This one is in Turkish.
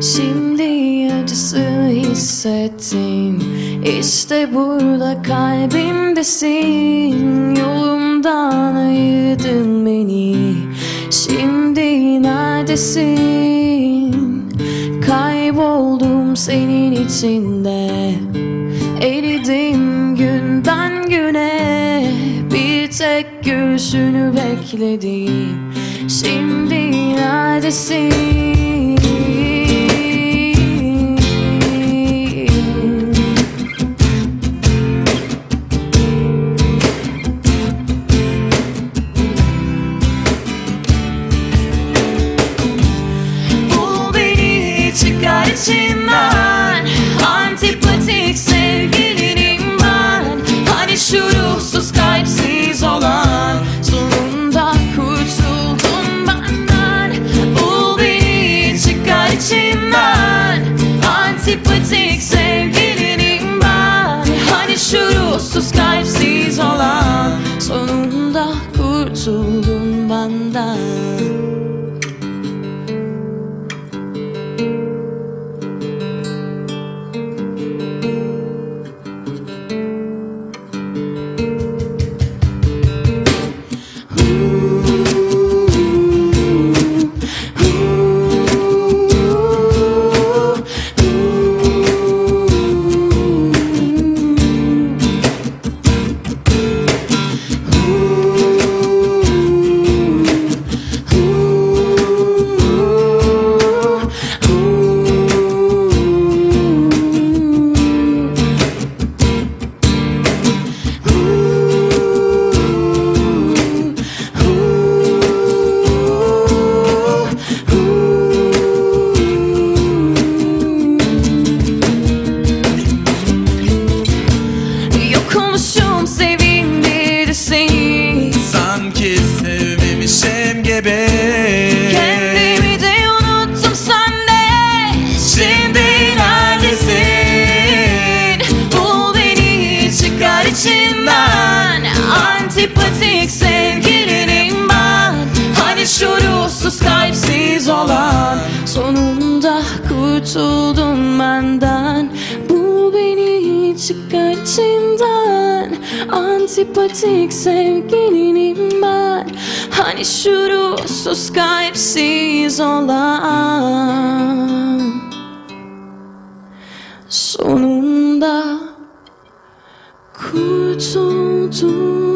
Şimdi acısı hissettin İşte burada kalbimdesin. Yolumdan ayırdın beni. Şimdi neredesin? Kayboldum senin içinde. Eridim günden güne. Bir tek gülüşünü bekledim. Şimdi neredesin? İçinden Antipatik sevgilinim ben. Hani şu ruhsuz kalpsiz olan Sonunda kurtuldum benden. Bul beni çıkar içinden Antipatik sevgilinim ben. Hani şu ruhsuz kalpsiz olan Sonunda kurtuldum benden gibi Kendimi de unuttum sende. Şimdi neredesin Bul beni çıkar içinden Antipatik sevgilinim ben. Hani şu ruhsuz kalpsiz olan. Sonunda kurtuldum benden. Bul beni çıkar içinden Antipatik sevgilinim ben Hani şu ruhsuz kalpsiz olan Sonunda kurtuldum